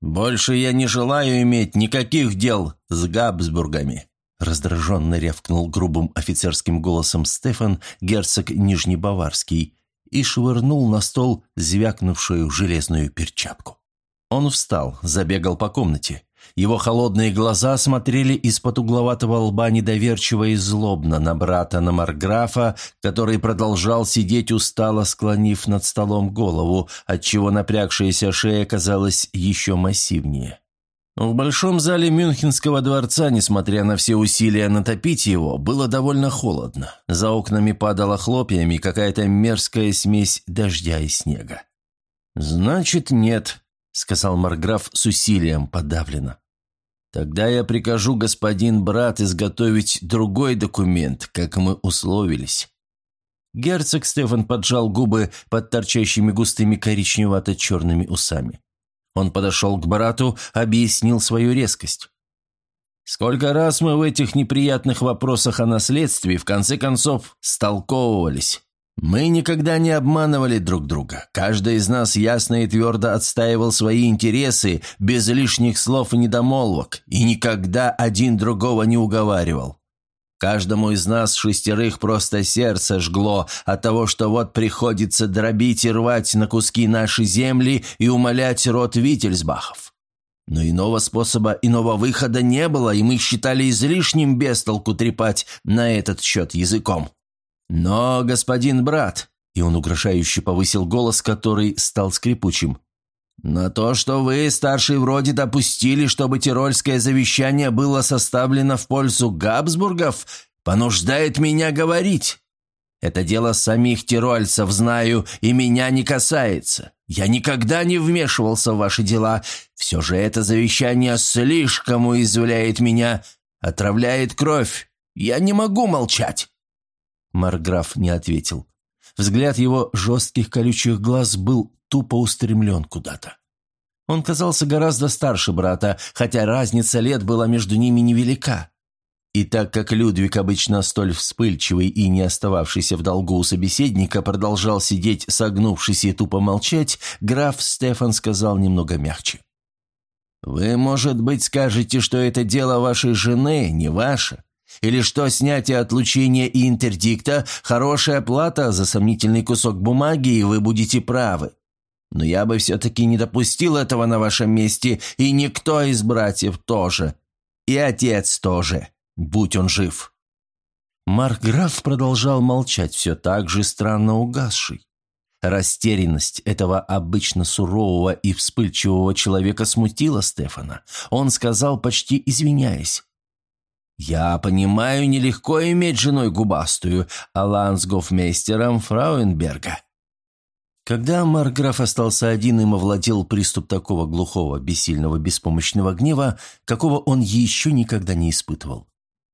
«Больше я не желаю иметь никаких дел с Габсбургами», раздраженно рявкнул грубым офицерским голосом Стефан, герцог Нижнебаварский, и швырнул на стол звякнувшую железную перчатку. Он встал, забегал по комнате. Его холодные глаза смотрели из-под угловатого лба недоверчиво и злобно на брата на Марграфа, который продолжал сидеть устало, склонив над столом голову, отчего напрягшаяся шея казалась еще массивнее. В большом зале Мюнхенского дворца, несмотря на все усилия натопить его, было довольно холодно. За окнами падала хлопьями какая-то мерзкая смесь дождя и снега. «Значит, нет», — сказал Марграф с усилием подавленно. «Тогда я прикажу господин брат изготовить другой документ, как мы условились». Герцог Стефан поджал губы под торчащими густыми коричневато-черными усами. Он подошел к брату, объяснил свою резкость. «Сколько раз мы в этих неприятных вопросах о наследстве в конце концов столковывались. Мы никогда не обманывали друг друга. Каждый из нас ясно и твердо отстаивал свои интересы, без лишних слов и недомолвок, и никогда один другого не уговаривал. Каждому из нас шестерых просто сердце жгло от того, что вот приходится дробить и рвать на куски наши земли и умолять род Вительсбахов. Но иного способа, иного выхода не было, и мы считали излишним бестолку трепать на этот счет языком. «Но, господин брат», — и он угрожающе повысил голос, который стал скрипучим, «на то, что вы, старший вроде, допустили, чтобы тирольское завещание было составлено в пользу Габсбургов, понуждает меня говорить. Это дело самих тирольцев, знаю, и меня не касается. Я никогда не вмешивался в ваши дела. Все же это завещание слишком уязвляет меня, отравляет кровь. Я не могу молчать». Марграф не ответил. Взгляд его жестких колючих глаз был тупо устремлен куда-то. Он казался гораздо старше брата, хотя разница лет была между ними невелика. И так как Людвиг, обычно столь вспыльчивый и не остававшийся в долгу у собеседника, продолжал сидеть, согнувшись и тупо молчать, граф Стефан сказал немного мягче. «Вы, может быть, скажете, что это дело вашей жены, не ваше? Или что снятие отлучения и интердикта – хорошая плата за сомнительный кусок бумаги, и вы будете правы. Но я бы все-таки не допустил этого на вашем месте, и никто из братьев тоже. И отец тоже, будь он жив». Маркграф продолжал молчать, все так же странно угасший. Растерянность этого обычно сурового и вспыльчивого человека смутила Стефана. Он сказал, почти извиняясь. «Я понимаю, нелегко иметь женой губастую, а лансгофмейстером Фрауенберга». Когда Марграф остался один, им овладел приступ такого глухого, бессильного, беспомощного гнева, какого он еще никогда не испытывал.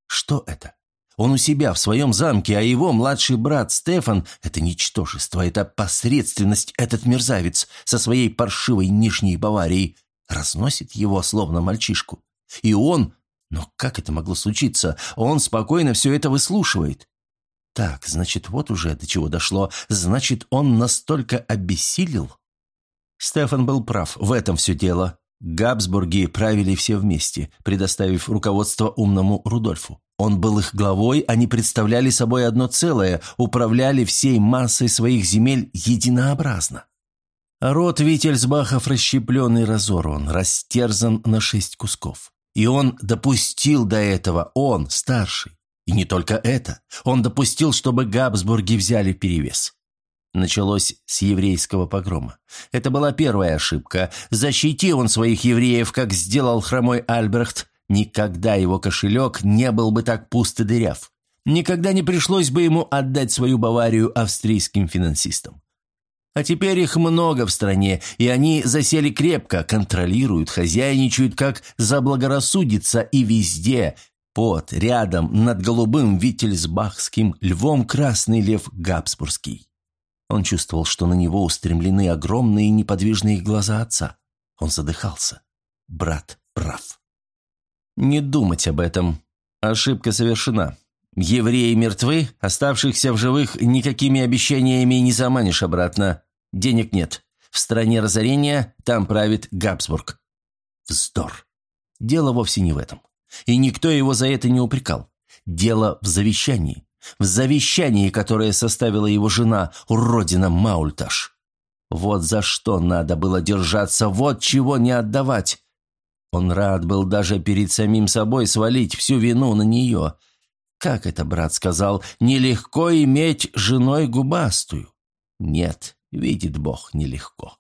Что это? Он у себя, в своем замке, а его младший брат Стефан – это ничтожество, это посредственность, этот мерзавец со своей паршивой Нижней Баварией разносит его, словно мальчишку. И он но как это могло случиться? Он спокойно все это выслушивает. Так, значит, вот уже до чего дошло. Значит, он настолько обессилел? Стефан был прав, в этом все дело. Габсбурги правили все вместе, предоставив руководство умному Рудольфу. Он был их главой, они представляли собой одно целое, управляли всей массой своих земель единообразно. Род Вительсбахов расщеплен и разорван, растерзан на шесть кусков. И он допустил до этого, он, старший. И не только это. Он допустил, чтобы Габсбурги взяли перевес. Началось с еврейского погрома. Это была первая ошибка. Защити он своих евреев, как сделал хромой Альбрехт, никогда его кошелек не был бы так пуст дыряв. Никогда не пришлось бы ему отдать свою Баварию австрийским финансистам. А теперь их много в стране, и они засели крепко, контролируют, хозяйничают, как заблагорассудится, и везде, под, рядом, над голубым Виттельсбахским львом красный лев Габсбургский. Он чувствовал, что на него устремлены огромные неподвижные глаза отца. Он задыхался. Брат прав. Не думать об этом. Ошибка совершена. Евреи мертвы, оставшихся в живых никакими обещаниями не заманишь обратно. Денег нет. В стране разорения там правит Габсбург. Вздор. Дело вовсе не в этом. И никто его за это не упрекал. Дело в завещании. В завещании, которое составила его жена, уродина Маульташ. Вот за что надо было держаться, вот чего не отдавать. Он рад был даже перед самим собой свалить всю вину на нее. Как это брат сказал, нелегко иметь женой губастую. Нет, видит Бог, нелегко.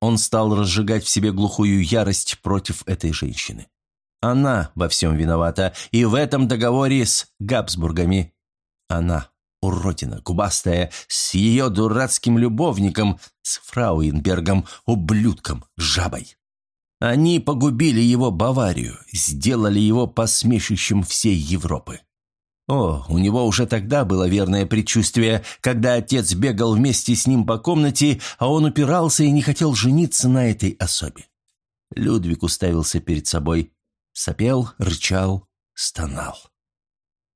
Он стал разжигать в себе глухую ярость против этой женщины. Она во всем виновата, и в этом договоре с Габсбургами. Она, уродина, губастая, с ее дурацким любовником, с Фрауенбергом, ублюдком, жабой. Они погубили его Баварию, сделали его посмешищем всей Европы. О, у него уже тогда было верное предчувствие, когда отец бегал вместе с ним по комнате, а он упирался и не хотел жениться на этой особе. Людвиг уставился перед собой, сопел, рычал, стонал.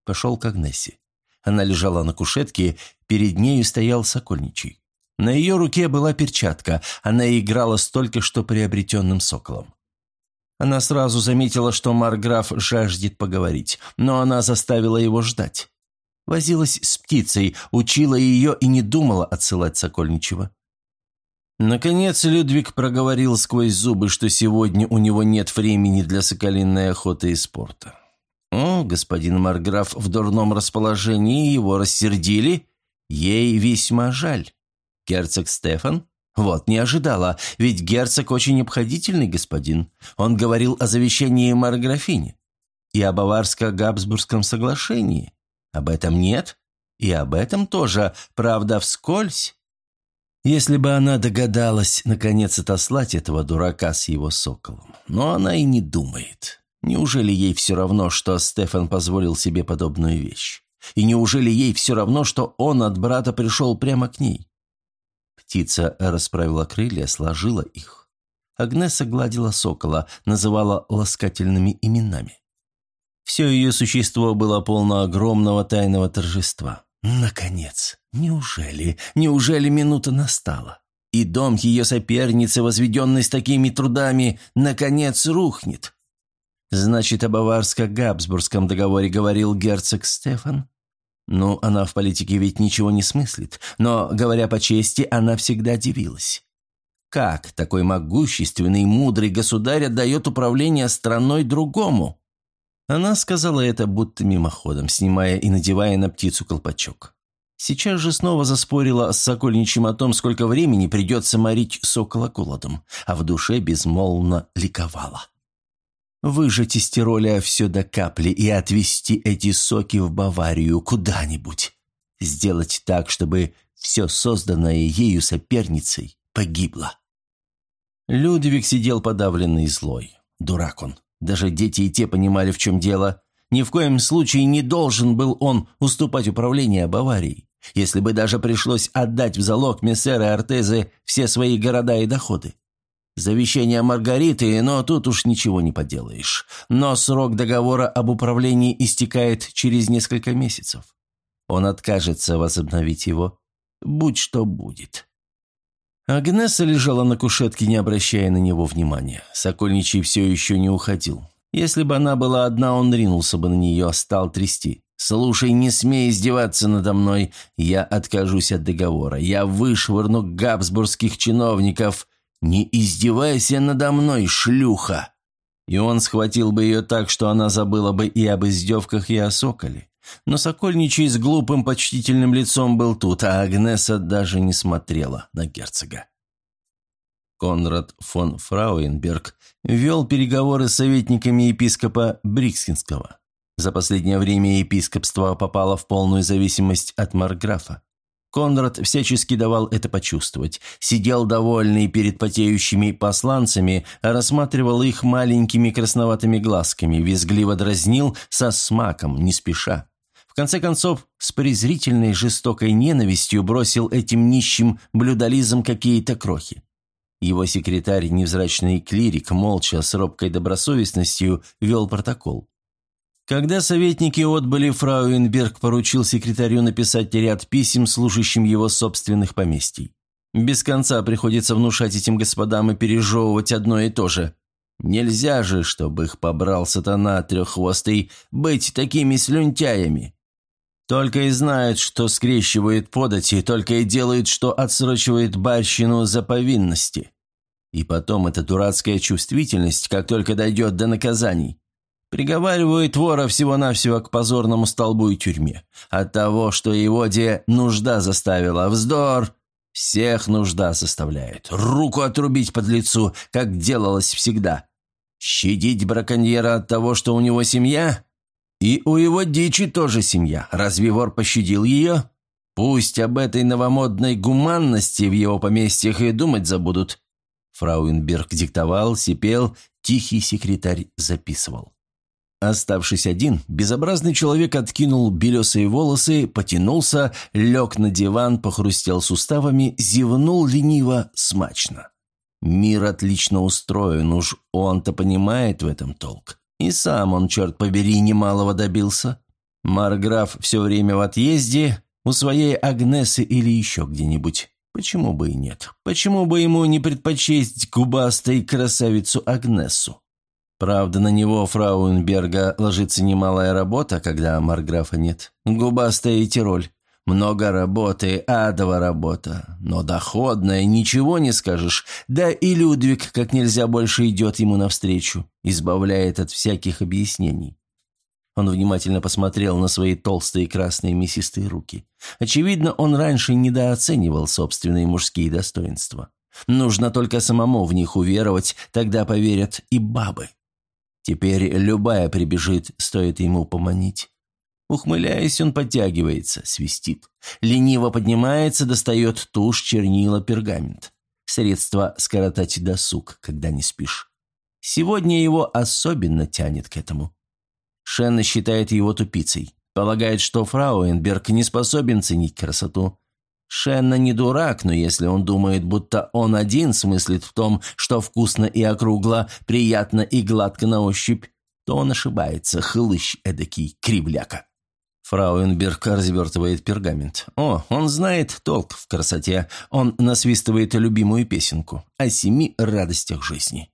Пошел к Агнессе. Она лежала на кушетке, перед нею стоял Сокольничий. На ее руке была перчатка, она играла с только что приобретенным соколом. Она сразу заметила, что Марграф жаждет поговорить, но она заставила его ждать. Возилась с птицей, учила ее и не думала отсылать Сокольничего. Наконец Людвиг проговорил сквозь зубы, что сегодня у него нет времени для соколиной охоты и спорта. О, господин Марграф в дурном расположении, его рассердили. Ей весьма жаль. Герцог Стефан? Вот, не ожидала, ведь герцог очень обходительный господин. Он говорил о завещании Марграфине и о Баварско-Габсбургском соглашении. Об этом нет, и об этом тоже, правда, вскользь. Если бы она догадалась, наконец, отослать этого дурака с его соколом. Но она и не думает. Неужели ей все равно, что Стефан позволил себе подобную вещь? И неужели ей все равно, что он от брата пришел прямо к ней? Птица расправила крылья, сложила их. Агнеса гладила сокола, называла ласкательными именами. Все ее существо было полно огромного тайного торжества. Наконец! Неужели, неужели минута настала? И дом ее соперницы, возведенный с такими трудами, наконец рухнет. Значит, о Баварско-Габсбургском договоре говорил герцог Стефан? Ну, она в политике ведь ничего не смыслит, но, говоря по чести, она всегда дивилась. Как такой могущественный, мудрый государь отдает управление страной другому? Она сказала это будто мимоходом, снимая и надевая на птицу колпачок. Сейчас же снова заспорила с Сокольничем о том, сколько времени придется морить сокола голодом, а в душе безмолвно ликовала выжать из Тироля все до капли и отвезти эти соки в Баварию куда-нибудь. Сделать так, чтобы все созданное ею соперницей погибло. Людвиг сидел подавленный и злой. Дурак он. Даже дети и те понимали, в чем дело. Ни в коем случае не должен был он уступать управление Баварией. Если бы даже пришлось отдать в залог Мессеры Артезы все свои города и доходы. Завещание Маргариты, но тут уж ничего не поделаешь. Но срок договора об управлении истекает через несколько месяцев. Он откажется возобновить его. Будь что будет. Агнеса лежала на кушетке, не обращая на него внимания. Сокольничий все еще не уходил. Если бы она была одна, он ринулся бы на нее, стал трясти. «Слушай, не смей издеваться надо мной. Я откажусь от договора. Я вышвырну габсбургских чиновников. «Не издевайся надо мной, шлюха!» И он схватил бы ее так, что она забыла бы и об издевках, и о соколе. Но Сокольничий с глупым почтительным лицом был тут, а Агнеса даже не смотрела на герцога. Конрад фон Фрауенберг вел переговоры с советниками епископа Брикскинского. За последнее время епископство попало в полную зависимость от Марграфа. Конрад всячески давал это почувствовать. Сидел довольный перед потеющими посланцами, рассматривал их маленькими красноватыми глазками, визгливо дразнил со смаком, не спеша. В конце концов, с презрительной жестокой ненавистью бросил этим нищим блюдолизам какие-то крохи. Его секретарь, невзрачный клирик, молча, с робкой добросовестностью, вел протокол. Когда советники отбыли, Фрауенберг поручил секретарю написать ряд писем, служащим его собственных поместий. Без конца приходится внушать этим господам и пережевывать одно и то же. Нельзя же, чтобы их побрал сатана треххвостый, быть такими слюнтяями. Только и знают, что скрещивают подати, только и делают, что отсрочивает барщину за повинности. И потом эта дурацкая чувствительность, как только дойдет до наказаний. Приговаривают вора всего-навсего к позорному столбу и тюрьме. От того, что его де нужда заставила. Вздор! Всех нужда заставляет. Руку отрубить под лицу, как делалось всегда. Щадить браконьера от того, что у него семья? И у его дичи тоже семья. Разве вор пощадил ее? Пусть об этой новомодной гуманности в его поместьях и думать забудут. Фрауенберг диктовал, сипел, тихий секретарь записывал. Оставшись один, безобразный человек откинул белесые волосы, потянулся, лег на диван, похрустел суставами, зевнул лениво, смачно. Мир отлично устроен, уж он-то понимает в этом толк. И сам он, черт побери, немалого добился. Марграф все время в отъезде, у своей Агнесы или еще где-нибудь. Почему бы и нет? Почему бы ему не предпочесть губастой красавицу Агнесу? Правда, на него, Фрауенберга, ложится немалая работа, когда Марграфа нет. Губастая и Тироль. Много работы, адова работа, но доходная, ничего не скажешь. Да и Людвиг как нельзя больше идет ему навстречу, избавляет от всяких объяснений. Он внимательно посмотрел на свои толстые красные мясистые руки. Очевидно, он раньше недооценивал собственные мужские достоинства. Нужно только самому в них уверовать, тогда поверят и бабы. Теперь любая прибежит, стоит ему поманить. Ухмыляясь, он подтягивается, свистит. Лениво поднимается, достает тушь, чернила, пергамент. Средство скоротать досуг, когда не спишь. Сегодня его особенно тянет к этому. Шенна считает его тупицей. Полагает, что Фрауенберг не способен ценить красоту. Шенна не дурак, но если он думает, будто он один смыслит в том, что вкусно и округло, приятно и гладко на ощупь, то он ошибается, хлыщ эдакий, кривляка. Фрауенберг развертывает пергамент. О, он знает толк в красоте. Он насвистывает любимую песенку о семи радостях жизни.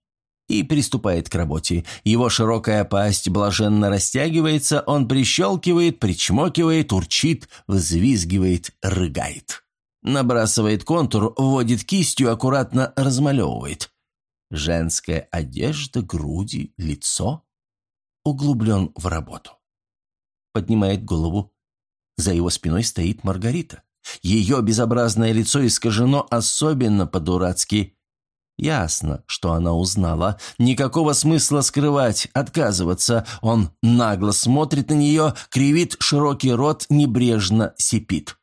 И приступает к работе. Его широкая пасть блаженно растягивается, он прищелкивает, причмокивает, урчит, взвизгивает, рыгает. Набрасывает контур, вводит кистью, аккуратно размалевывает. Женская одежда, груди, лицо. Углублен в работу поднимает голову. За его спиной стоит Маргарита. Ее безобразное лицо искажено особенно по-дурацки. Ясно, что она узнала. Никакого смысла скрывать, отказываться. Он нагло смотрит на нее, кривит широкий рот, небрежно сипит.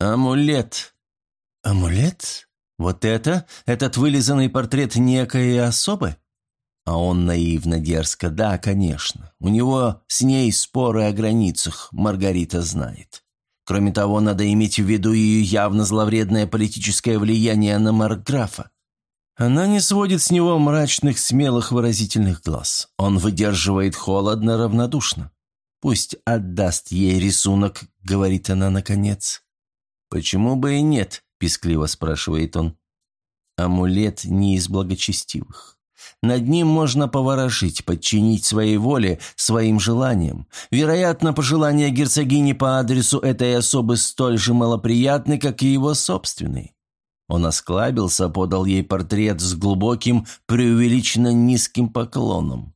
«Амулет». «Амулет? Вот это? Этот вылизанный портрет некой особы?» А он наивно дерзко, да, конечно. У него с ней споры о границах, Маргарита знает. Кроме того, надо иметь в виду ее явно зловредное политическое влияние на Маркграфа. Она не сводит с него мрачных, смелых, выразительных глаз. Он выдерживает холодно, равнодушно. «Пусть отдаст ей рисунок», — говорит она наконец. «Почему бы и нет?» — пискливо спрашивает он. «Амулет не из благочестивых. Над ним можно поворожить, подчинить своей воле, своим желаниям. Вероятно, пожелания герцогини по адресу этой особы столь же малоприятны, как и его собственные. Он осклабился, подал ей портрет с глубоким, преувеличенно низким поклоном.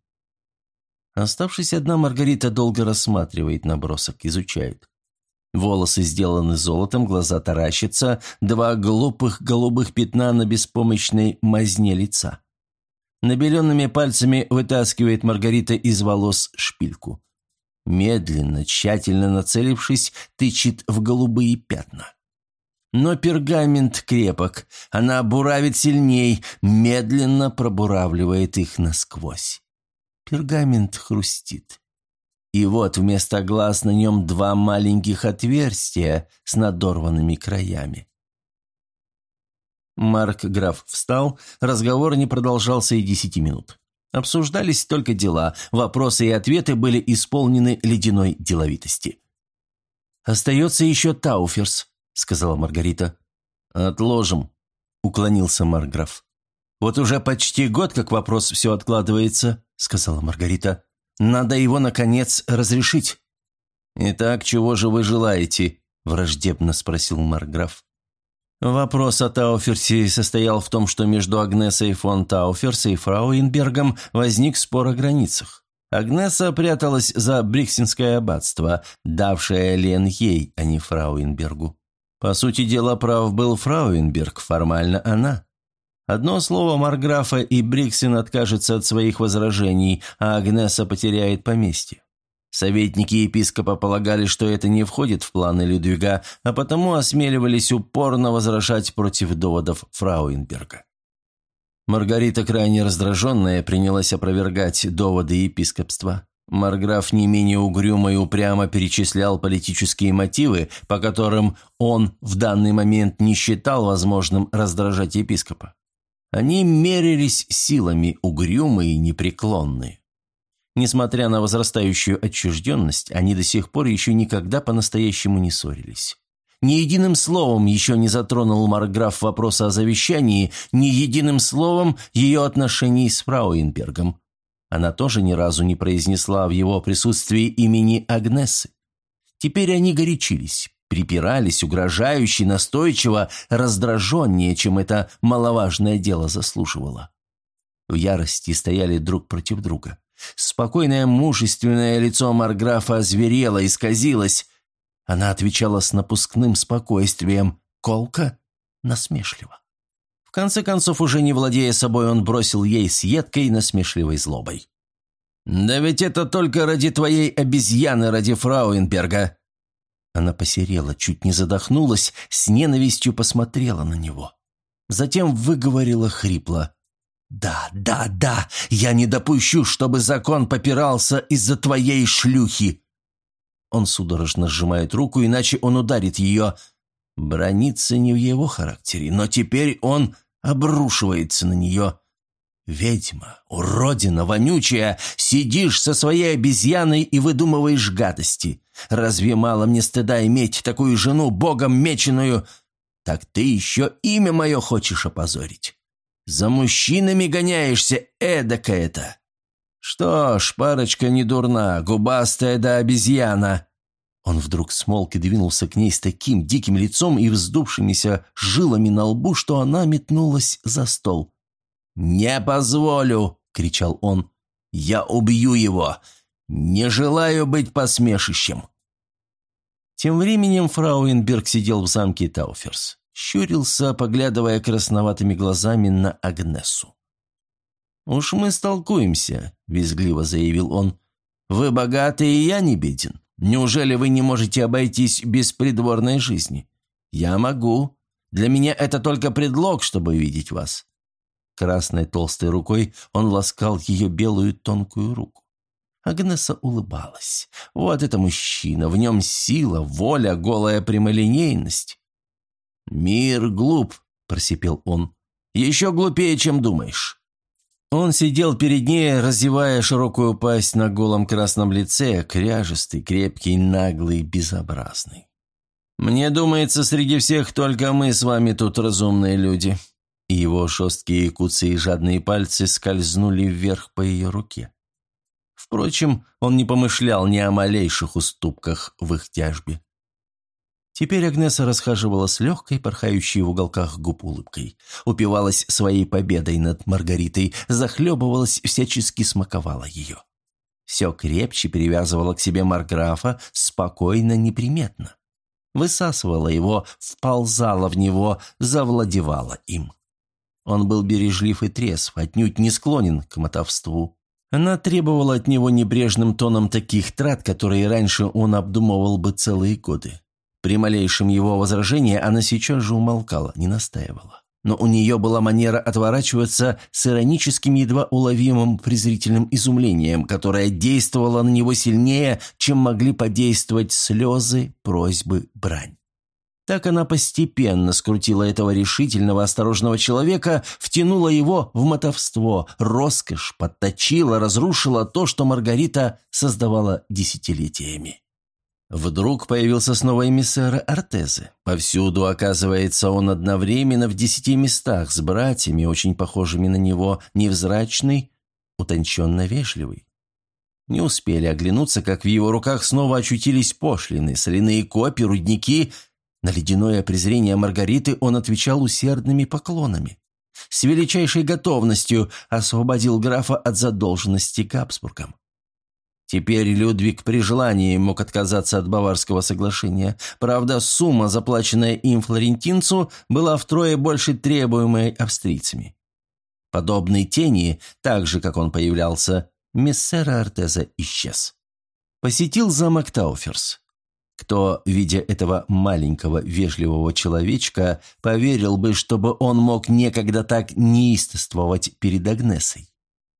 Оставшись одна, Маргарита долго рассматривает набросок, изучает. Волосы сделаны золотом, глаза таращатся, два глупых голубых пятна на беспомощной мазне лица. Набеленными пальцами вытаскивает Маргарита из волос шпильку. Медленно, тщательно нацелившись, тычет в голубые пятна. Но пергамент крепок, она буравит сильней, медленно пробуравливает их насквозь. Пергамент хрустит. И вот вместо глаз на нем два маленьких отверстия с надорванными краями. Марк Граф встал, разговор не продолжался и десяти минут. Обсуждались только дела, вопросы и ответы были исполнены ледяной деловитости. «Остается еще Тауферс», — сказала Маргарита. «Отложим», — уклонился Маркграф. «Вот уже почти год, как вопрос все откладывается», — сказала Маргарита. «Надо его, наконец, разрешить». «Итак, чего же вы желаете?» – враждебно спросил Марграф. Вопрос о Тауферсе состоял в том, что между Агнесой фон Тауферс и Фрауенбергом возник спор о границах. Агнеса пряталась за Бриксинское аббатство, давшее Лен ей, а не Фрауенбергу. По сути дела, прав был Фрауенберг, формально она. Одно слово Марграфа и Бриксин откажется от своих возражений, а Агнеса потеряет поместье. Советники епископа полагали, что это не входит в планы Людвига, а потому осмеливались упорно возражать против доводов Фрауенберга. Маргарита, крайне раздраженная, принялась опровергать доводы епископства. Марграф не менее угрюмо и упрямо перечислял политические мотивы, по которым он в данный момент не считал возможным раздражать епископа. Они мерились силами, угрюмые и непреклонные. Несмотря на возрастающую отчужденность, они до сих пор еще никогда по-настоящему не ссорились. Ни единым словом еще не затронул Марграф вопроса о завещании, ни единым словом ее отношений с Фрауенбергом. Она тоже ни разу не произнесла в его присутствии имени Агнесы. Теперь они горячились, припирались угрожающе, настойчиво, раздраженнее, чем это маловажное дело заслуживало. В ярости стояли друг против друга. Спокойное мужественное лицо Марграфа озверело, исказилось. Она отвечала с напускным спокойствием, колко, насмешливо. В конце концов, уже не владея собой, он бросил ей с едкой насмешливой злобой. «Да ведь это только ради твоей обезьяны, ради Фрауенберга!» Она посерела, чуть не задохнулась, с ненавистью посмотрела на него. Затем выговорила хрипло. «Да, да, да, я не допущу, чтобы закон попирался из-за твоей шлюхи!» Он судорожно сжимает руку, иначе он ударит ее. Брониться не в его характере, но теперь он обрушивается на нее. «Ведьма, уродина, вонючая, сидишь со своей обезьяной и выдумываешь гадости. Разве мало мне стыда иметь такую жену, богом меченую? Так ты еще имя мое хочешь опозорить?» За мужчинами гоняешься, эдакая-то!» «Что ж, парочка не дурна, губастая да обезьяна!» Он вдруг смолк и двинулся к ней с таким диким лицом и вздувшимися жилами на лбу, что она метнулась за стол. «Не позволю!» — кричал он. «Я убью его! Не желаю быть посмешищем!» Тем временем Фрауенберг сидел в замке Тауферс щурился, поглядывая красноватыми глазами на Агнесу. «Уж мы столкуемся», — визгливо заявил он. «Вы богаты, и я не беден. Неужели вы не можете обойтись без придворной жизни? Я могу. Для меня это только предлог, чтобы видеть вас». Красной толстой рукой он ласкал ее белую тонкую руку. Агнеса улыбалась. «Вот это мужчина, в нем сила, воля, голая прямолинейность. «Мир глуп», – просипел он. «Еще глупее, чем думаешь». Он сидел перед ней, разевая широкую пасть на голом красном лице, кряжестый, крепкий, наглый, безобразный. «Мне думается, среди всех только мы с вами тут разумные люди». И его жесткие куцы и жадные пальцы скользнули вверх по ее руке. Впрочем, он не помышлял ни о малейших уступках в их тяжбе. Теперь Агнеса расхаживала с легкой, порхающей в уголках губ улыбкой. Упивалась своей победой над Маргаритой, захлебывалась, всячески смаковала ее. Все крепче перевязывала к себе Марграфа, спокойно, неприметно. Высасывала его, вползала в него, завладевала им. Он был бережлив и трезв, отнюдь не склонен к мотовству. Она требовала от него небрежным тоном таких трат, которые раньше он обдумывал бы целые годы. При малейшем его возражении она сейчас же умолкала, не настаивала. Но у нее была манера отворачиваться с ироническим, едва уловимым презрительным изумлением, которое действовало на него сильнее, чем могли подействовать слезы, просьбы, брань. Так она постепенно скрутила этого решительного, осторожного человека, втянула его в мотовство, роскошь, подточила, разрушила то, что Маргарита создавала десятилетиями. Вдруг появился снова эмиссар Артезы. Повсюду, оказывается, он одновременно в десяти местах с братьями, очень похожими на него, невзрачный, утонченно вежливый. Не успели оглянуться, как в его руках снова очутились пошлины, соляные копи, рудники. На ледяное презрение Маргариты он отвечал усердными поклонами. С величайшей готовностью освободил графа от задолженности Габсбургам. Теперь Людвиг при желании мог отказаться от Баварского соглашения. Правда, сумма, заплаченная им флорентинцу, была втрое больше требуемой австрийцами. Подобный тени, так же, как он появлялся, мессера Артеза исчез. Посетил замок Тауферс. Кто, видя этого маленького вежливого человечка, поверил бы, чтобы он мог некогда так неистовствовать перед Агнесой?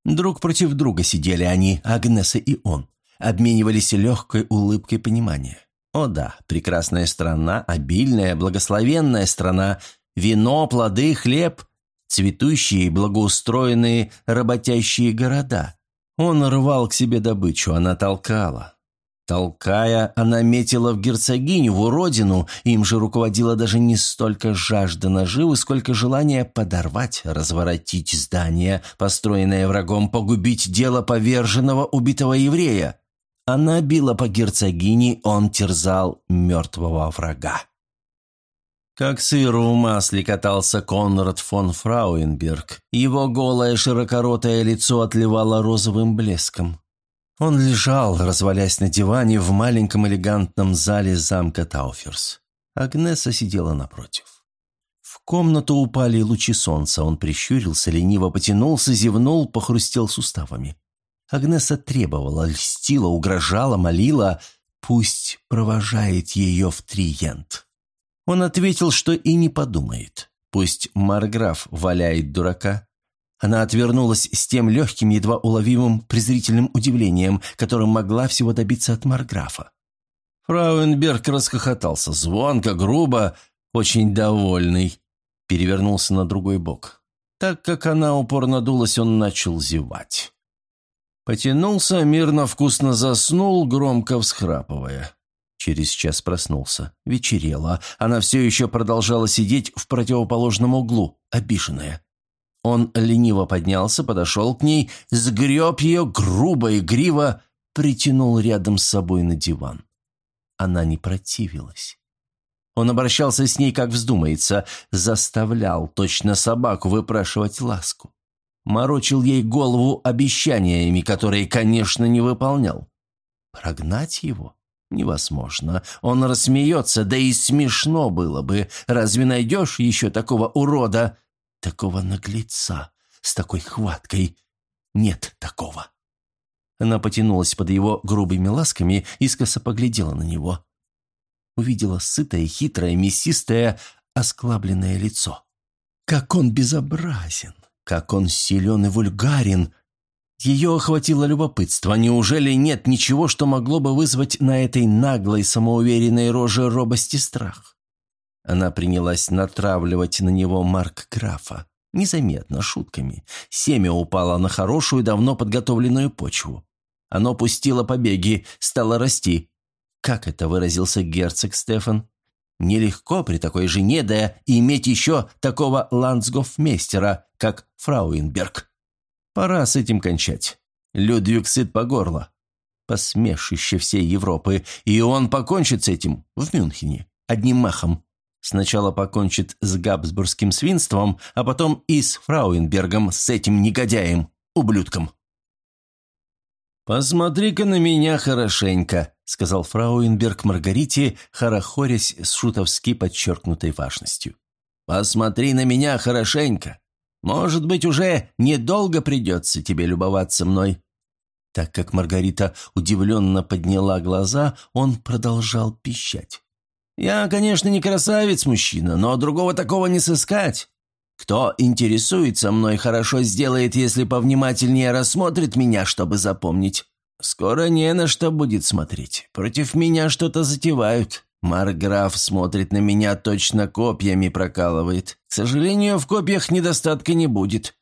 Друг против друга сидели они, Агнеса и он. Обменивались легкой улыбкой понимания. О да, прекрасная страна, обильная, благословенная страна, вино, плоды, хлеб, цветущие благоустроенные работящие города. Он рвал к себе добычу, она толкала. Толкая, она метила в герцогиню, в уродину, им же руководила даже не столько жажда наживы, сколько желание подорвать, разворотить здание, построенное врагом, погубить дело поверженного убитого еврея. Она била по герцогине, он терзал мертвого врага. Как сыр в масле катался Конрад фон Фрауенберг. Его голое широкоротое лицо отливало розовым блеском. Он лежал, развалясь на диване в маленьком элегантном зале замка Тауферс. Агнеса сидела напротив. В комнату упали лучи солнца. Он прищурился, лениво потянулся, зевнул, похрустел суставами. Агнеса требовала, льстила, угрожала, молила. Пусть провожает ее в Триент. Он ответил, что и не подумает. Пусть Марграф валяет дурака, она отвернулась с тем легким, едва уловимым презрительным удивлением, которым могла всего добиться от Марграфа. Фрауенберг расхохотался, звонко, грубо, очень довольный. Перевернулся на другой бок. Так как она упорно дулась, он начал зевать. Потянулся, мирно вкусно заснул, громко всхрапывая. Через час проснулся. Вечерело. Она все еще продолжала сидеть в противоположном углу, обиженная. Он лениво поднялся, подошел к ней, сгреб ее грубо и гриво, притянул рядом с собой на диван. Она не противилась. Он обращался с ней, как вздумается, заставлял точно собаку выпрашивать ласку. Морочил ей голову обещаниями, которые, конечно, не выполнял. Прогнать его? Невозможно. Он рассмеется, да и смешно было бы. Разве найдешь еще такого урода? Такого наглеца, с такой хваткой. Нет такого. Она потянулась под его грубыми ласками, искоса поглядела на него. Увидела сытое, хитрое, мясистое, осклабленное лицо. Как он безобразен! Как он силен и вульгарен! Ее охватило любопытство. Неужели нет ничего, что могло бы вызвать на этой наглой, самоуверенной роже робость и страх? Она принялась натравливать на него Марк Графа. Незаметно, шутками. Семя упало на хорошую, давно подготовленную почву. Оно пустило побеги, стало расти. Как это выразился герцог Стефан? Нелегко при такой жене, да иметь еще такого ландсгофмейстера, как Фрауенберг. Пора с этим кончать. Людвиг сыт по горло. Посмешище всей Европы, и он покончит с этим в Мюнхене, одним махом. Сначала покончит с габсбургским свинством, а потом и с Фрауенбергом, с этим негодяем, ублюдком. «Посмотри-ка на меня хорошенько», — сказал Фрауенберг Маргарите, хорохорясь с шутовски подчеркнутой важностью. «Посмотри на меня хорошенько. Может быть, уже недолго придется тебе любоваться мной». Так как Маргарита удивленно подняла глаза, он продолжал пищать. Я, конечно, не красавец-мужчина, но другого такого не сыскать. Кто интересуется мной, хорошо сделает, если повнимательнее рассмотрит меня, чтобы запомнить. Скоро не на что будет смотреть. Против меня что-то затевают. Марграф смотрит на меня, точно копьями прокалывает. К сожалению, в копьях недостатка не будет.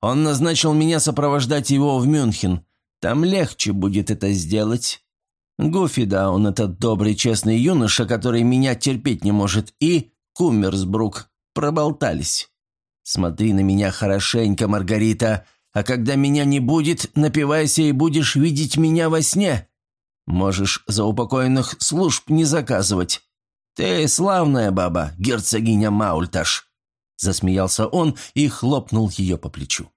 Он назначил меня сопровождать его в Мюнхен. Там легче будет это сделать. Гуфи Даун, этот добрый, честный юноша, который меня терпеть не может, и Куммерсбрук проболтались. Смотри на меня хорошенько, Маргарита, а когда меня не будет, напивайся и будешь видеть меня во сне. Можешь за упокоенных служб не заказывать. Ты славная баба, герцогиня Маульташ!» Засмеялся он и хлопнул ее по плечу.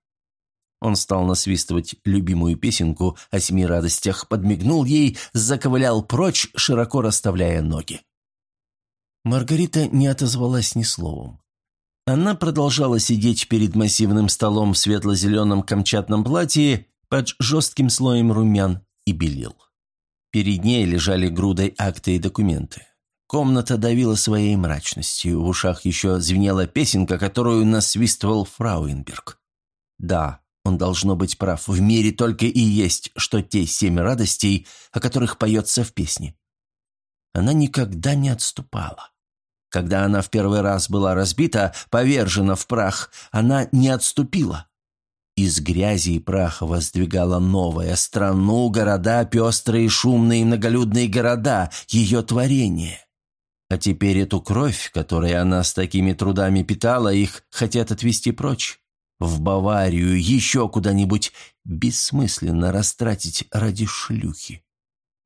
Он стал насвистывать любимую песенку о семи радостях, подмигнул ей, заковылял прочь, широко расставляя ноги. Маргарита не отозвалась ни словом. Она продолжала сидеть перед массивным столом в светло-зеленом камчатном платье под жестким слоем румян и белил. Перед ней лежали грудой акты и документы. Комната давила своей мрачностью, в ушах еще звенела песенка, которую насвистывал Фрауенберг. Да, он должно быть прав. В мире только и есть, что те семь радостей, о которых поется в песне. Она никогда не отступала. Когда она в первый раз была разбита, повержена в прах, она не отступила. Из грязи и праха воздвигала новое страну, города, пестрые, шумные, многолюдные города, ее творение. А теперь эту кровь, которой она с такими трудами питала, их хотят отвести прочь в Баварию, еще куда-нибудь, бессмысленно растратить ради шлюхи.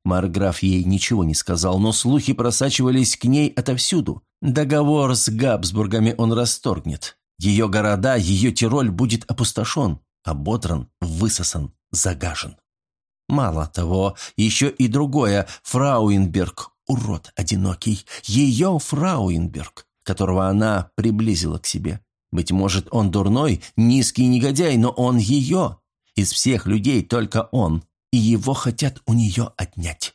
Марграф ей ничего не сказал, но слухи просачивались к ней отовсюду. Договор с Габсбургами он расторгнет. Ее города, ее Тироль будет опустошен, ободран, высосан, загажен. Мало того, еще и другое, Фрауенберг, урод одинокий, ее Фрауенберг, которого она приблизила к себе. Быть может, он дурной, низкий негодяй, но он ее. Из всех людей только он. И его хотят у нее отнять.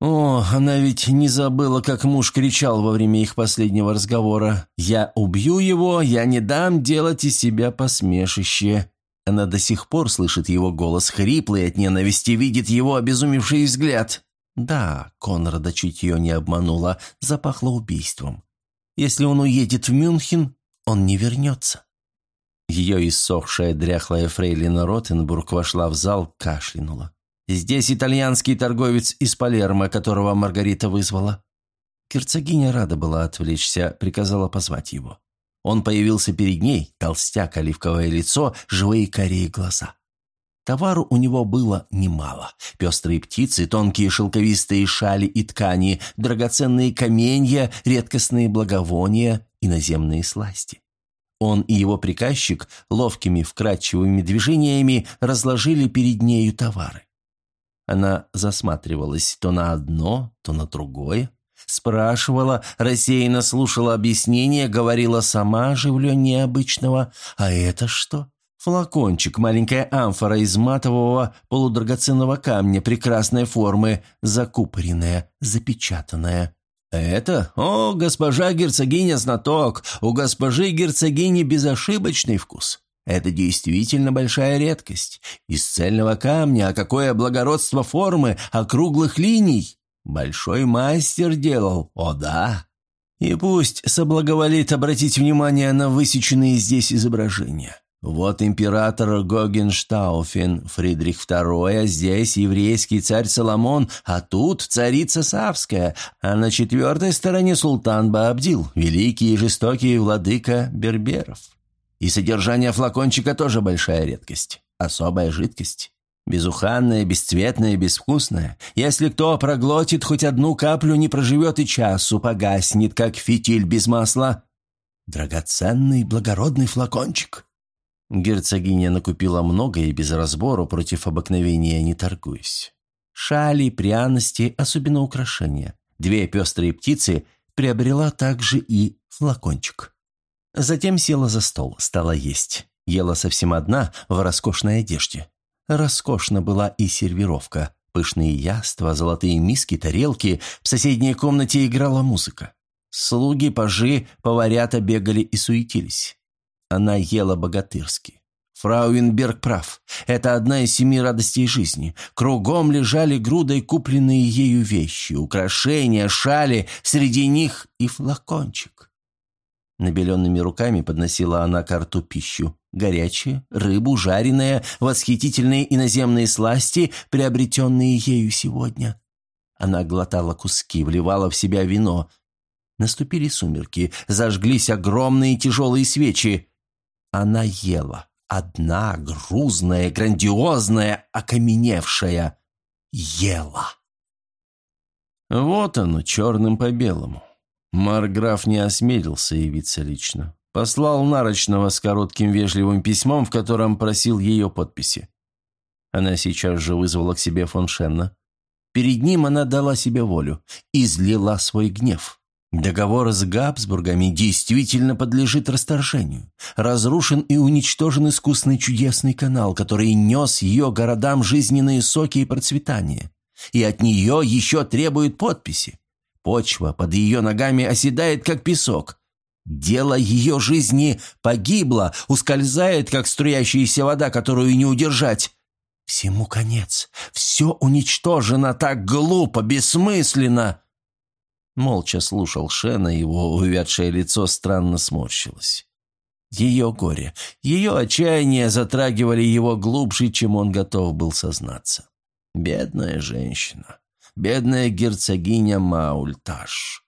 О, она ведь не забыла, как муж кричал во время их последнего разговора. «Я убью его, я не дам делать из себя посмешище». Она до сих пор слышит его голос, хриплый от ненависти, видит его обезумевший взгляд. Да, Конрада чутье не обманула, запахло убийством. Если он уедет в Мюнхен, он не вернется. Ее иссохшая дряхлая фрейлина Ротенбург вошла в зал, кашлянула. «Здесь итальянский торговец из Палермо, которого Маргарита вызвала». Герцогиня рада была отвлечься, приказала позвать его. Он появился перед ней, толстяк, оливковое лицо, живые корей глаза. Товару у него было немало. Пестрые птицы, тонкие шелковистые шали и ткани, драгоценные каменья, редкостные благовония, иноземные сласти. Он и его приказчик ловкими вкрадчивыми движениями разложили перед нею товары. Она засматривалась то на одно, то на другое, спрашивала, рассеянно слушала объяснения, говорила сама оживленнее обычного «А это что?» Флакончик, маленькая амфора из матового полудрагоценного камня прекрасной формы, закупоренная, запечатанная. «Это? О, госпожа герцогиня знаток! У госпожи герцогини безошибочный вкус!» Это действительно большая редкость. Из цельного камня, а какое благородство формы, округлых линий. Большой мастер делал, о да. И пусть соблаговолит обратить внимание на высеченные здесь изображения. Вот император Гогенштауфен, Фридрих II, а здесь еврейский царь Соломон, а тут царица Савская, а на четвертой стороне султан Баабдил, великий и жестокий владыка берберов. И содержание флакончика тоже большая редкость, особая жидкость. Безуханная, бесцветная, безвкусная. Если кто проглотит хоть одну каплю, не проживет и часу, погаснет, как фитиль без масла. Драгоценный благородный флакончик. Герцогиня накупила много и без разбору, против обыкновения не торгуясь. Шали, пряности, особенно украшения. Две пестрые птицы приобрела также и флакончик. Затем села за стол, стала есть. Ела совсем одна, в роскошной одежде. Роскошна была и сервировка. Пышные яства, золотые миски, тарелки. В соседней комнате играла музыка. Слуги, пажи, поварята бегали и суетились. Она ела богатырски. Фрауенберг прав. Это одна из семи радостей жизни. Кругом лежали грудой купленные ею вещи, украшения, шали, среди них и флакончик. Набеленными руками подносила она карту пищу. Горячее, рыбу, жареное, восхитительные иноземные сласти, приобретенные ею сегодня. Она глотала куски, вливала в себя вино. Наступили сумерки, зажглись огромные тяжелые свечи. Она ела. Одна, грузная, грандиозная, окаменевшая. Ела. Вот оно, черным по белому. Марграф не осмелился явиться лично. Послал Нарочного с коротким вежливым письмом, в котором просил ее подписи. Она сейчас же вызвала к себе фон Шенна. Перед ним она дала себе волю, излила свой гнев. Договор с Габсбургами действительно подлежит расторжению. Разрушен и уничтожен искусный чудесный канал, который нес ее городам жизненные соки и процветание. И от нее еще требуют подписи. Почва под ее ногами оседает, как песок. Дело ее жизни погибло, ускользает, как струящаяся вода, которую не удержать. Всему конец. Все уничтожено так глупо, бессмысленно. Молча слушал Шена, его увядшее лицо странно сморщилось. Ее горе, ее отчаяние затрагивали его глубже, чем он готов был сознаться. Бедная женщина, бедная герцогиня Маульташ.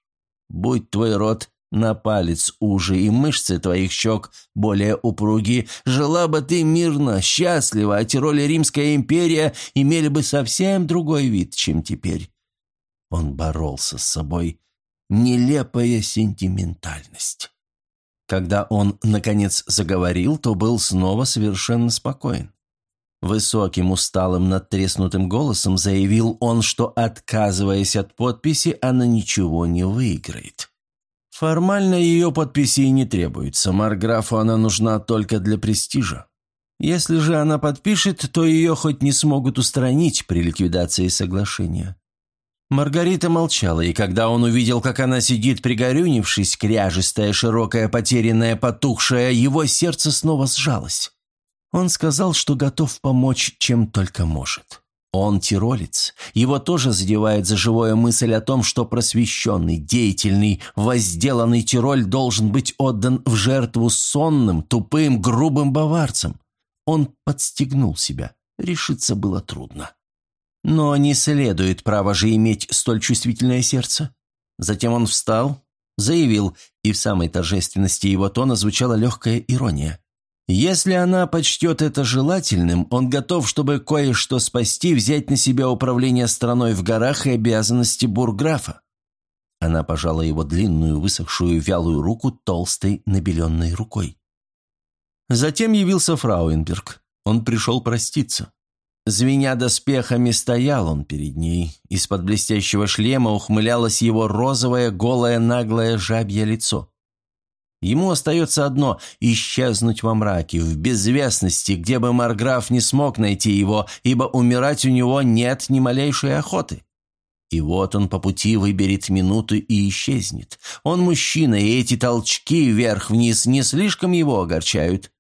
Будь твой род на палец уже и мышцы твоих щек более упруги, жила бы ты мирно, счастливо, а Тироль Римская империя имели бы совсем другой вид, чем теперь. Он боролся с собой. Нелепая сентиментальность. Когда он, наконец, заговорил, то был снова совершенно спокоен. Высоким, усталым, надтреснутым голосом заявил он, что, отказываясь от подписи, она ничего не выиграет. Формально ее подписи не требуется, Марграфу она нужна только для престижа. Если же она подпишет, то ее хоть не смогут устранить при ликвидации соглашения. Маргарита молчала, и когда он увидел, как она сидит пригорюнившись, кряжестая, широкая, потерянная, потухшая, его сердце снова сжалось. Он сказал, что готов помочь, чем только может. Он тиролец. Его тоже задевает за живое мысль о том, что просвещенный, деятельный, возделанный Тироль должен быть отдан в жертву сонным, тупым, грубым баварцам. Он подстегнул себя. Решиться было трудно. Но не следует, право же, иметь столь чувствительное сердце. Затем он встал, заявил, и в самой торжественности его тона звучала легкая ирония. Если она почтет это желательным, он готов, чтобы кое-что спасти, взять на себя управление страной в горах и обязанности бурграфа. Она пожала его длинную, высохшую, вялую руку толстой, набеленной рукой. Затем явился Фрауенберг. Он пришел проститься. Звеня доспехами, стоял он перед ней. Из-под блестящего шлема ухмылялось его розовое, голое, наглое жабье лицо. Ему остается одно – исчезнуть во мраке, в безвестности, где бы Марграф не смог найти его, ибо умирать у него нет ни малейшей охоты. И вот он по пути выберет минуту и исчезнет. Он мужчина, и эти толчки вверх-вниз не слишком его огорчают.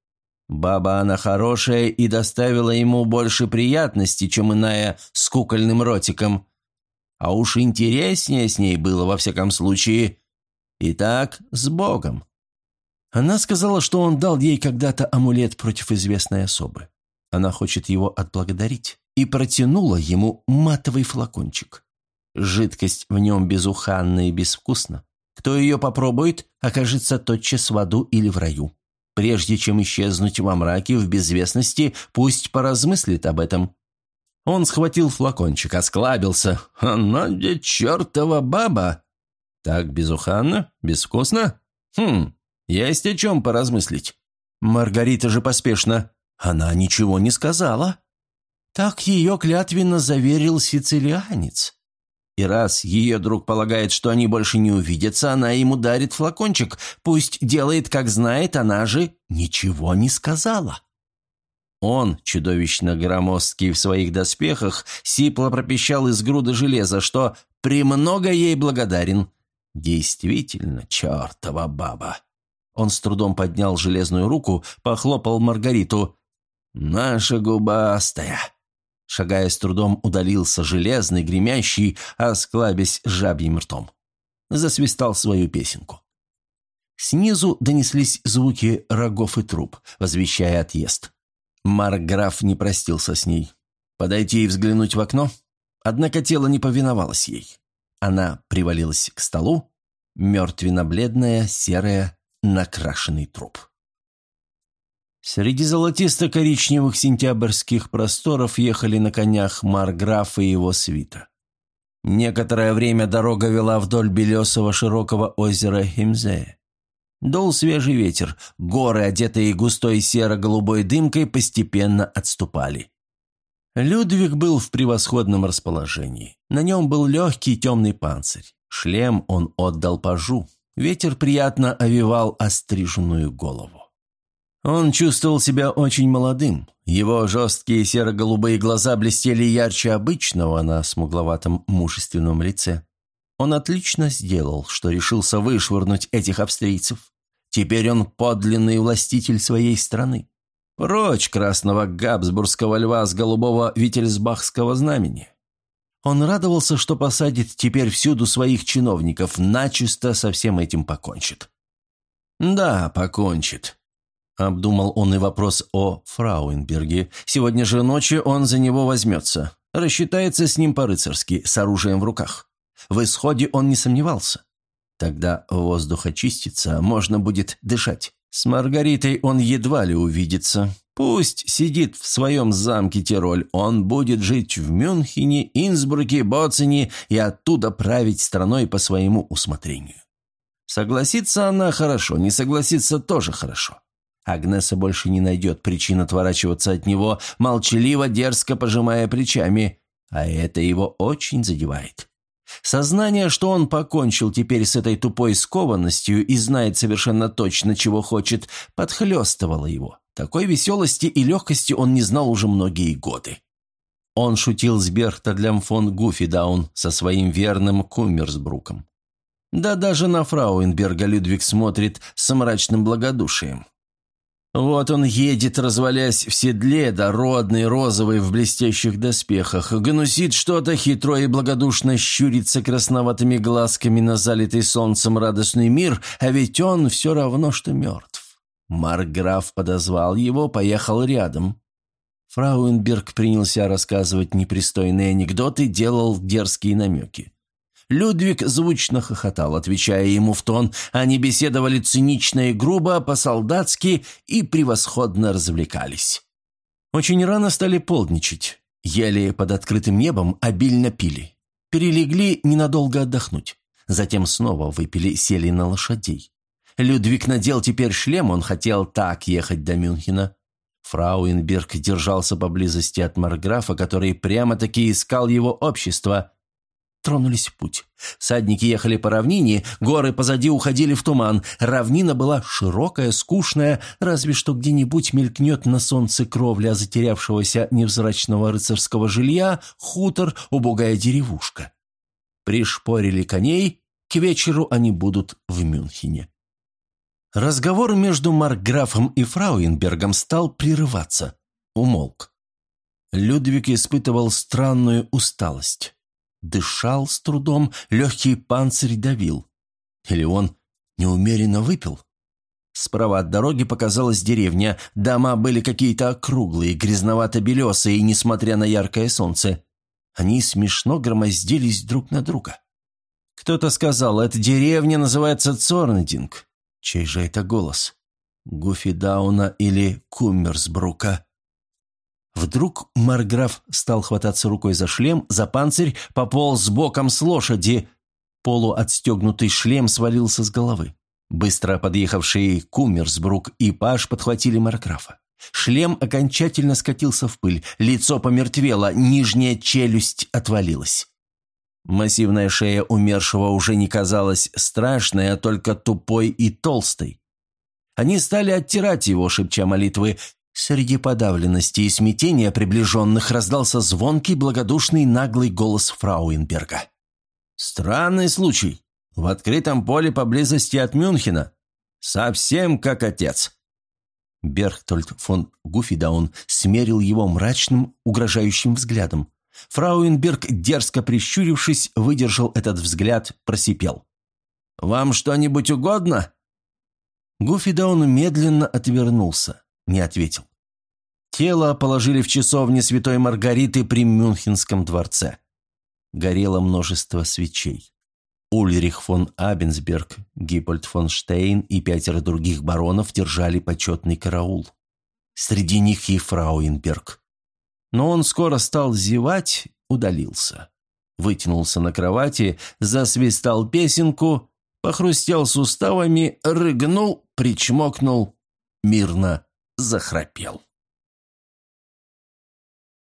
Баба она хорошая и доставила ему больше приятностей, чем иная с кукольным ротиком. А уж интереснее с ней было во всяком случае. Итак, с Богом. Она сказала, что он дал ей когда-то амулет против известной особы. Она хочет его отблагодарить и протянула ему матовый флакончик. Жидкость в нем безуханна и безвкусна. Кто ее попробует, окажется тотчас в аду или в раю. Прежде чем исчезнуть во мраке в безвестности, пусть поразмыслит об этом. Он схватил флакончик, осклабился. «Она где чертова баба!» «Так безуханно? Безвкусно? Хм, есть о чем поразмыслить. Маргарита же поспешно. Она ничего не сказала. Так ее клятвенно заверил сицилианец. И раз ее друг полагает, что они больше не увидятся, она ему дарит флакончик. Пусть делает, как знает, она же ничего не сказала. Он, чудовищно громоздкий в своих доспехах, сипло пропищал из груды железа, что премного ей благодарен. Действительно, чертова баба. Он с трудом поднял железную руку, похлопал Маргариту. «Наша губастая!» Шагая с трудом, удалился железный, гремящий, осклабясь жабьим ртом. Засвистал свою песенку. Снизу донеслись звуки рогов и труб, возвещая отъезд. Марграф не простился с ней. Подойти и взглянуть в окно? Однако тело не повиновалось ей. Она привалилась к столу, мертвенно-бледная, серая, накрашенный труп. Среди золотисто-коричневых сентябрьских просторов ехали на конях Марграф и его свита. Некоторое время дорога вела вдоль белесого широкого озера Химзея. Дул свежий ветер, горы, одетые густой серо-голубой дымкой, постепенно отступали. Людвиг был в превосходном расположении. На нем был легкий темный панцирь. Шлем он отдал пажу. Ветер приятно овивал остриженную голову. Он чувствовал себя очень молодым. Его жесткие серо-голубые глаза блестели ярче обычного на смугловатом мужественном лице. Он отлично сделал, что решился вышвырнуть этих австрийцев. Теперь он подлинный властитель своей страны. Прочь красного габсбургского льва с голубого вительсбахского знамени. Он радовался, что посадит теперь всюду своих чиновников, начисто со всем этим покончит. Да, покончит. Обдумал он и вопрос о Фрауенберге. Сегодня же ночью он за него возьмется. Рассчитается с ним по-рыцарски, с оружием в руках. В исходе он не сомневался. Тогда воздух очистится, можно будет дышать. С Маргаритой он едва ли увидится. Пусть сидит в своем замке Тироль, он будет жить в Мюнхене, Инсбруке, Боцине и оттуда править страной по своему усмотрению. Согласится она хорошо, не согласится тоже хорошо. Агнеса больше не найдет причин отворачиваться от него, молчаливо, дерзко пожимая плечами, а это его очень задевает. Сознание, что он покончил теперь с этой тупой скованностью и знает совершенно точно, чего хочет, подхлестывало его. Такой веселости и легкости он не знал уже многие годы. Он шутил с Берхтадлем фон Гуфидаун со своим верным Кумерсбруком. Да даже на Фрауенберга Людвиг смотрит с мрачным благодушием. Вот он едет, развалясь в седле, дородный, розовый, в блестящих доспехах, гнусит что-то хитро и благодушно щурится красноватыми глазками на залитый солнцем радостный мир, а ведь он все равно, что мертв. Марграф подозвал его, поехал рядом. Фрауенберг принялся рассказывать непристойные анекдоты, делал дерзкие намеки. Людвиг звучно хохотал, отвечая ему в тон. Они беседовали цинично и грубо, по-солдатски и превосходно развлекались. Очень рано стали полдничать. Ели под открытым небом, обильно пили. Перелегли ненадолго отдохнуть. Затем снова выпили, сели на лошадей. Людвиг надел теперь шлем, он хотел так ехать до Мюнхена. Фрауенберг держался поблизости от Марграфа, который прямо-таки искал его общество тронулись в путь. Садники ехали по равнине, горы позади уходили в туман. Равнина была широкая, скучная, разве что где-нибудь мелькнет на солнце кровля затерявшегося невзрачного рыцарского жилья, хутор, убогая деревушка. Пришпорили коней, к вечеру они будут в Мюнхене. Разговор между Маркграфом и Фрауенбергом стал прерываться. Умолк. Людвиг испытывал странную усталость. Дышал с трудом, легкий панцирь давил. Или он неумеренно выпил? Справа от дороги показалась деревня. Дома были какие-то округлые, грязновато-белесые, несмотря на яркое солнце. Они смешно громоздились друг на друга. Кто-то сказал, эта деревня называется Цорнединг. Чей же это голос? Гуфи Дауна или Куммерсбрука? Вдруг Марграф стал хвататься рукой за шлем, за панцирь, пополз боком с лошади. Полуотстегнутый шлем свалился с головы. Быстро подъехавшие Кумерсбрук и Паш подхватили Марграфа. Шлем окончательно скатился в пыль, лицо помертвело, нижняя челюсть отвалилась. Массивная шея умершего уже не казалась страшной, а только тупой и толстой. Они стали оттирать его, шепча молитвы, Среди подавленности и смятения приближенных раздался звонкий, благодушный, наглый голос Фрауенберга. «Странный случай. В открытом поле поблизости от Мюнхена. Совсем как отец». Берхтольд фон Гуфидаун смерил его мрачным, угрожающим взглядом. Фрауенберг, дерзко прищурившись, выдержал этот взгляд, просипел. «Вам что-нибудь угодно?» Гуфидаун медленно отвернулся не ответил. Тело положили в часовне Святой Маргариты при Мюнхенском дворце. горело множество свечей. Ульрих фон Абенсберг, Гиппольд фон Штейн и пятеро других баронов держали почетный караул. Среди них и Фрауенберг. Но он скоро стал зевать, удалился. Вытянулся на кровати, засвистал песенку, похрустел суставами, рыгнул, причмокнул, мирно захрапел.